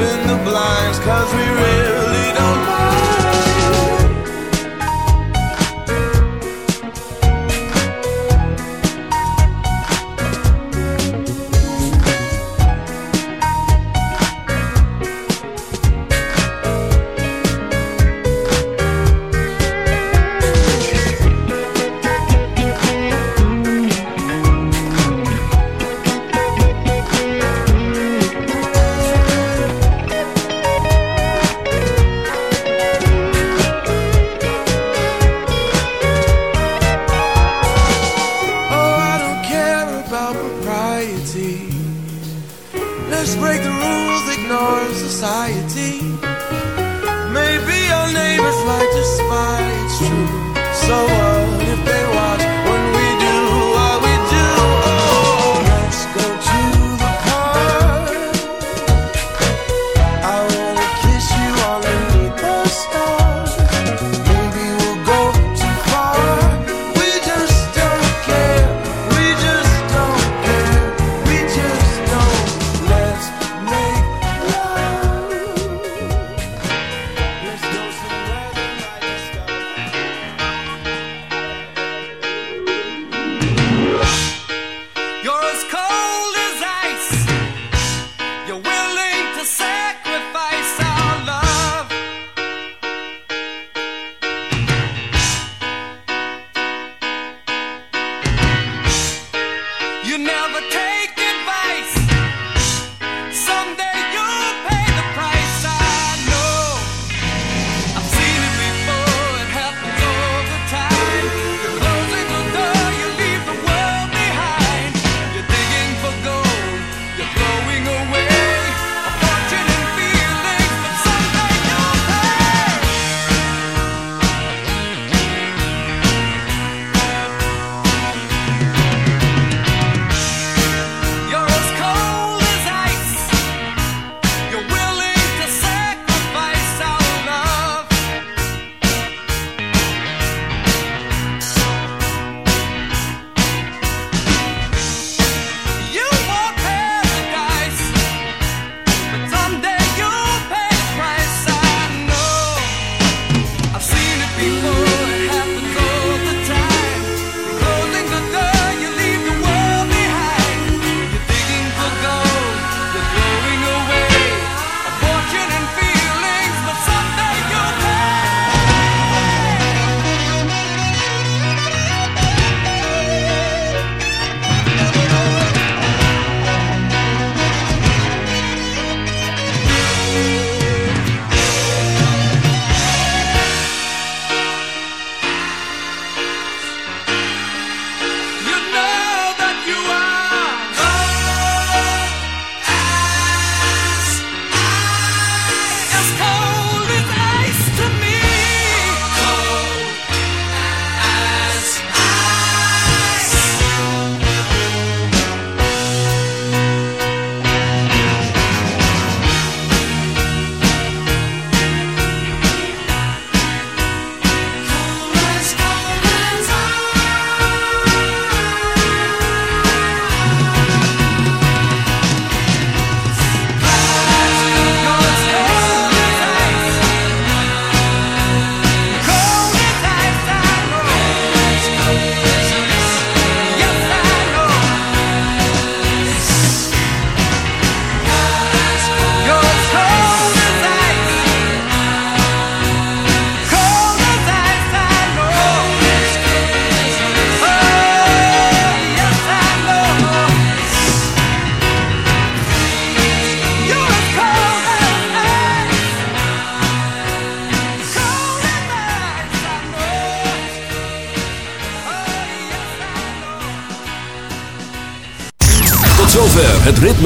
open the blinds, cause we really don't mind.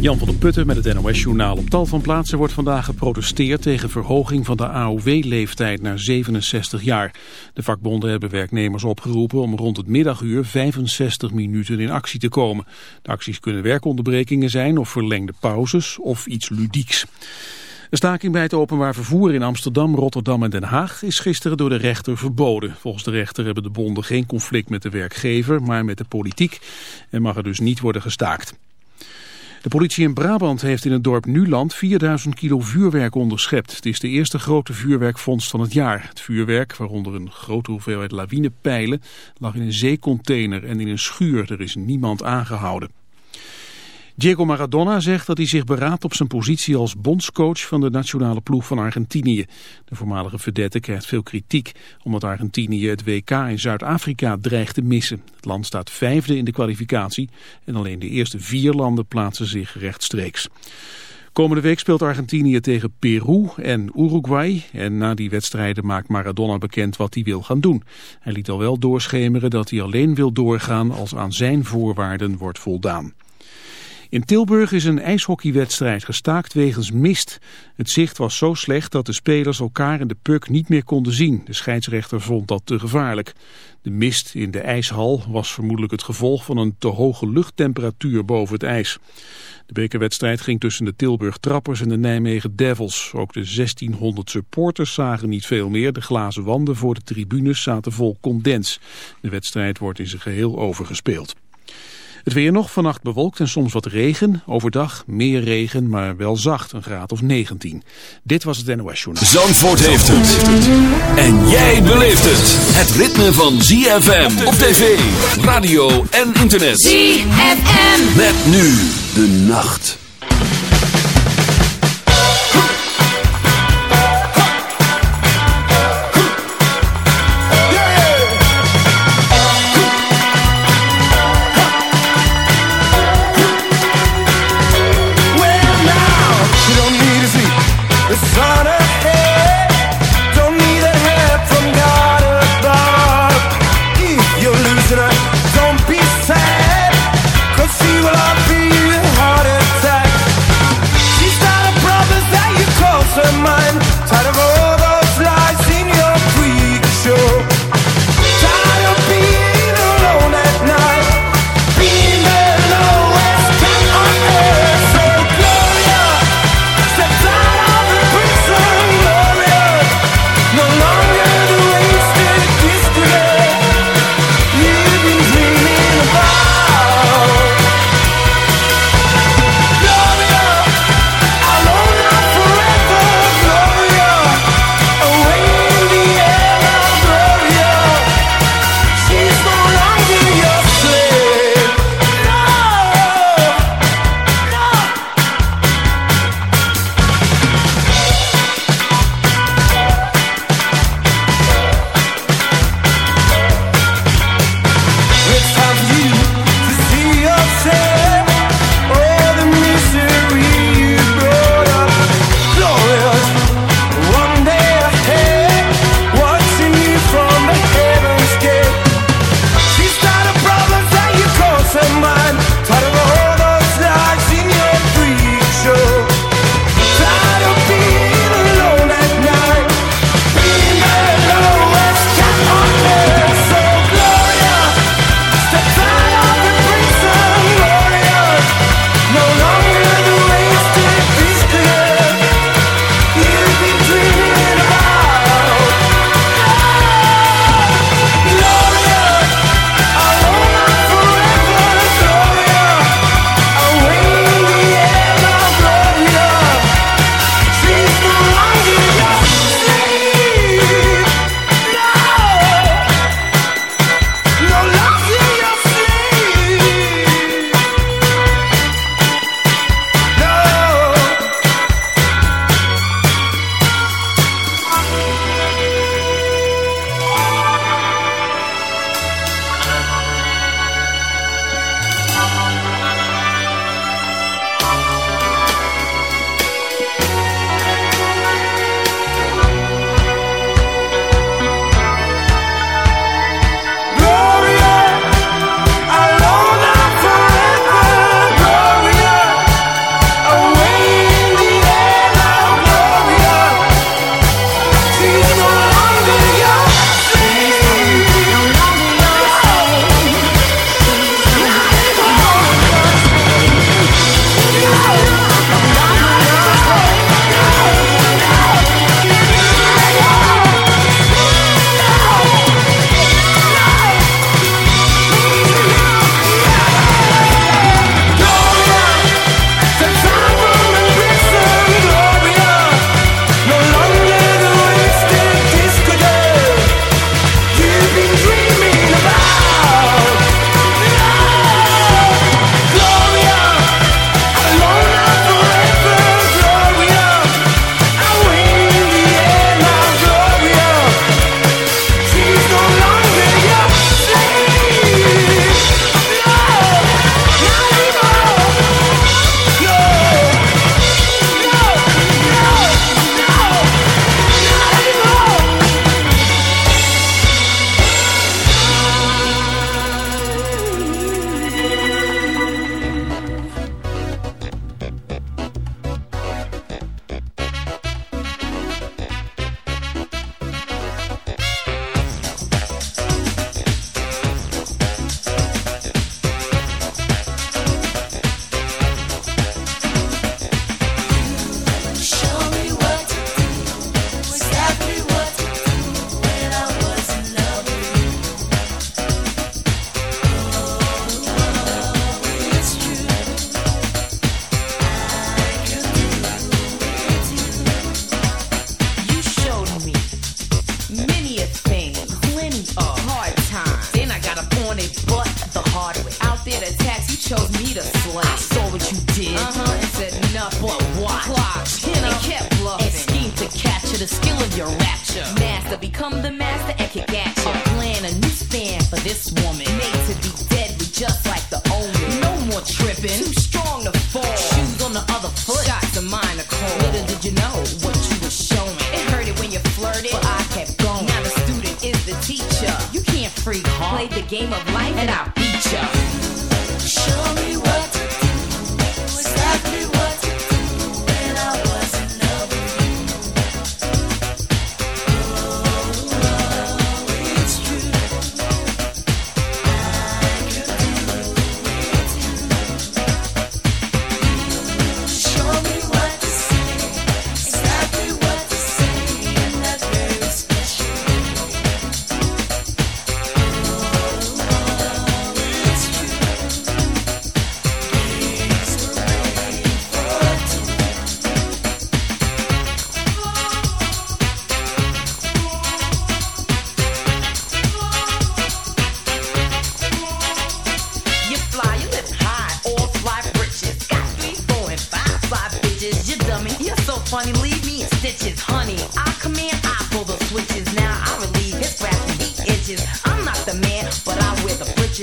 Jan van der Putten met het NOS-journaal. Op tal van plaatsen wordt vandaag geprotesteerd tegen verhoging van de AOW-leeftijd naar 67 jaar. De vakbonden hebben werknemers opgeroepen om rond het middaguur 65 minuten in actie te komen. De acties kunnen werkonderbrekingen zijn of verlengde pauzes of iets ludieks. De staking bij het openbaar vervoer in Amsterdam, Rotterdam en Den Haag is gisteren door de rechter verboden. Volgens de rechter hebben de bonden geen conflict met de werkgever, maar met de politiek en mag er dus niet worden gestaakt. De politie in Brabant heeft in het dorp Nuland 4000 kilo vuurwerk onderschept. Het is de eerste grote vuurwerkvondst van het jaar. Het vuurwerk, waaronder een grote hoeveelheid lawinepijlen, lag in een zeecontainer en in een schuur. Er is niemand aangehouden. Diego Maradona zegt dat hij zich beraadt op zijn positie als bondscoach van de nationale ploeg van Argentinië. De voormalige vedette krijgt veel kritiek omdat Argentinië het WK in Zuid-Afrika dreigt te missen. Het land staat vijfde in de kwalificatie en alleen de eerste vier landen plaatsen zich rechtstreeks. Komende week speelt Argentinië tegen Peru en Uruguay. En na die wedstrijden maakt Maradona bekend wat hij wil gaan doen. Hij liet al wel doorschemeren dat hij alleen wil doorgaan als aan zijn voorwaarden wordt voldaan. In Tilburg is een ijshockeywedstrijd gestaakt wegens mist. Het zicht was zo slecht dat de spelers elkaar in de puk niet meer konden zien. De scheidsrechter vond dat te gevaarlijk. De mist in de ijshal was vermoedelijk het gevolg van een te hoge luchttemperatuur boven het ijs. De bekerwedstrijd ging tussen de Tilburg Trappers en de Nijmegen Devils. Ook de 1600 supporters zagen niet veel meer. De glazen wanden voor de tribunes zaten vol condens. De wedstrijd wordt in zijn geheel overgespeeld. Het weer nog, vannacht bewolkt en soms wat regen. Overdag meer regen, maar wel zacht, een graad of 19. Dit was het NOS Journaal. Zandvoort heeft het. En jij beleeft het. Het ritme van ZFM op tv, radio en internet. ZFM. Met nu de nacht.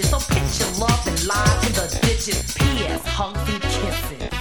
So pitch your love and lie in the ditches. P.S. Hugs and kisses.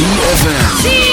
ZFM.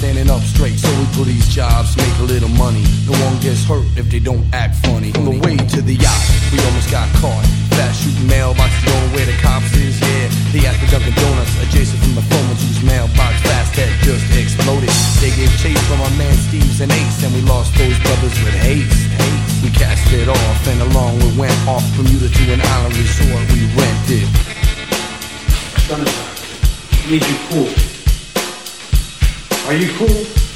Standing up straight. So we do these jobs, make a little money. No one gets hurt if they don't act funny. On the way to the yacht, we almost got caught. Fast shooting mailboxes going where the cops is, yeah. They at the Dunkin' Donuts, adjacent from the phone whose mailbox fast had just exploded. They gave chase from our man Steve's and Ace, and we lost those brothers with haste. We cast it off, and along we went off from Bermuda to an island resort we rented. Jonathan, need you cool. Are you cool?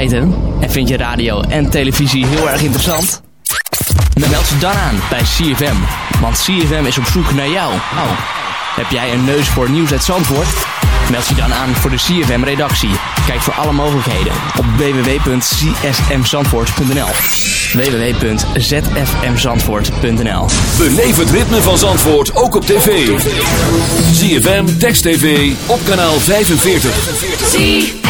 en vind je radio en televisie heel erg interessant? Dan meld je dan aan bij CFM, want CFM is op zoek naar jou. Oh. Heb jij een neus voor nieuws uit Zandvoort? Meld je dan aan voor de CFM-redactie. Kijk voor alle mogelijkheden op www.csmzandvoort.nl www.zfmzandvoort.nl Beleef het ritme van Zandvoort ook op tv. ZFM, Text TV, op kanaal 45.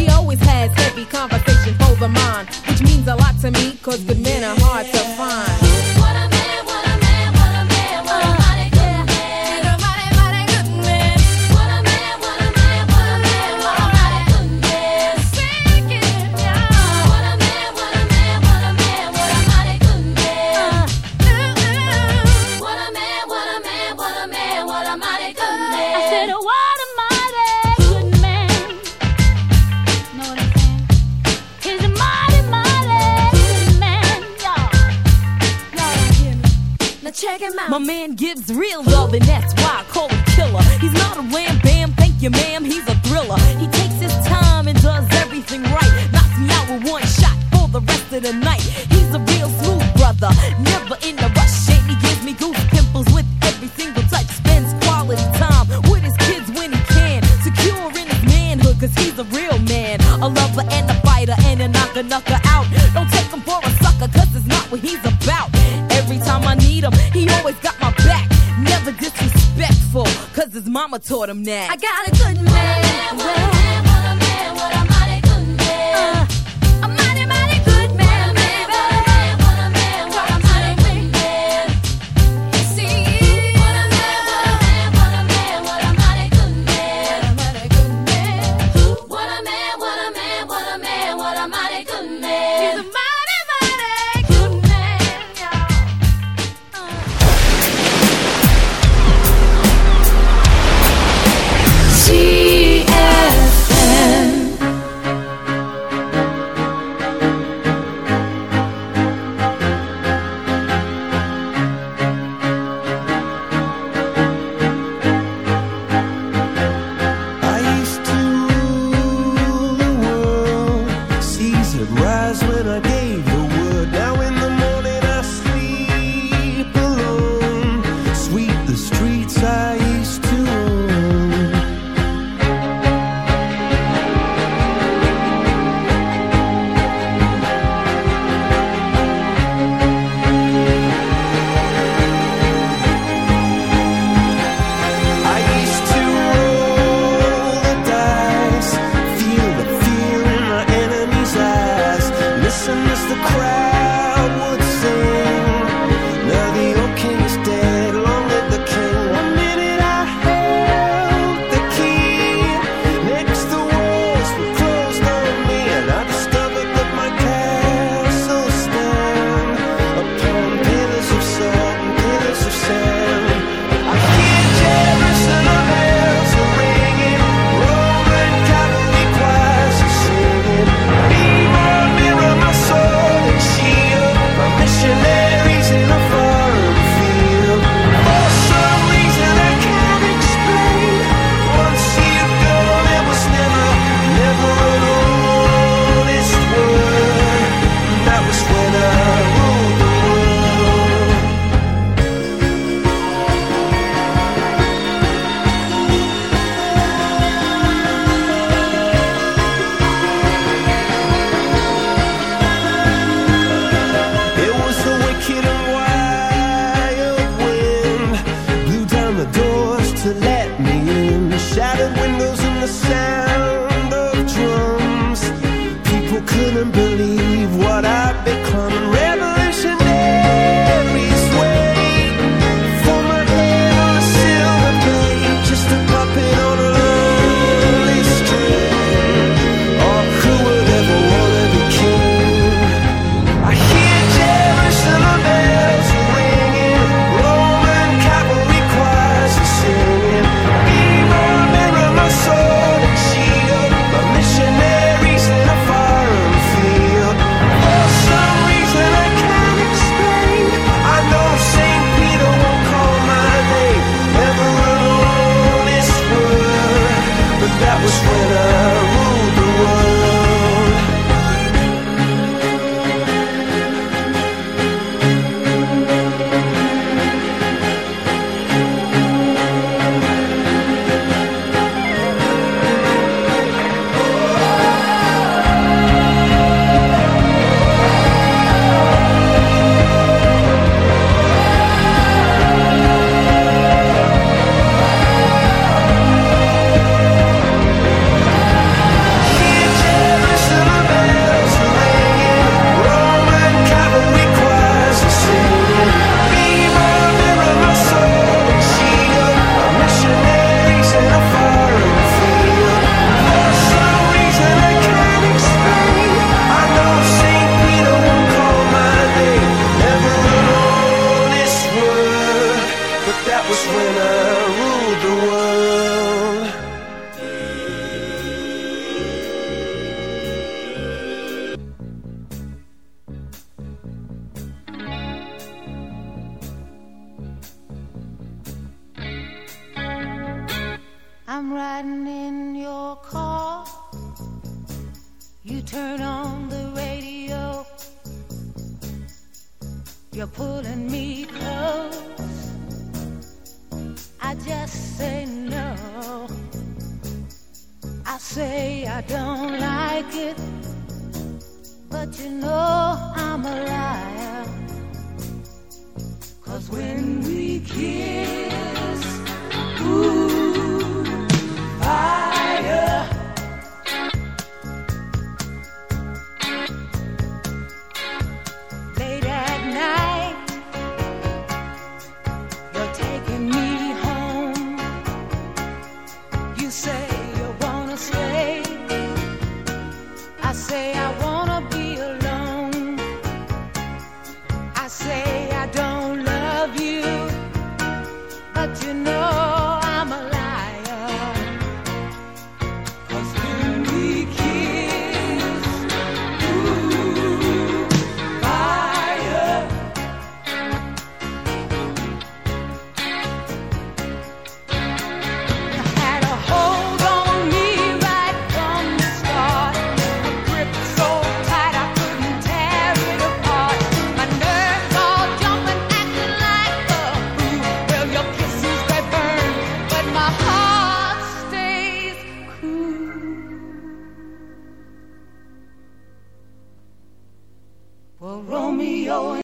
Cause the taught him that. I got a riding in your car. You turn on the radio. You're pulling me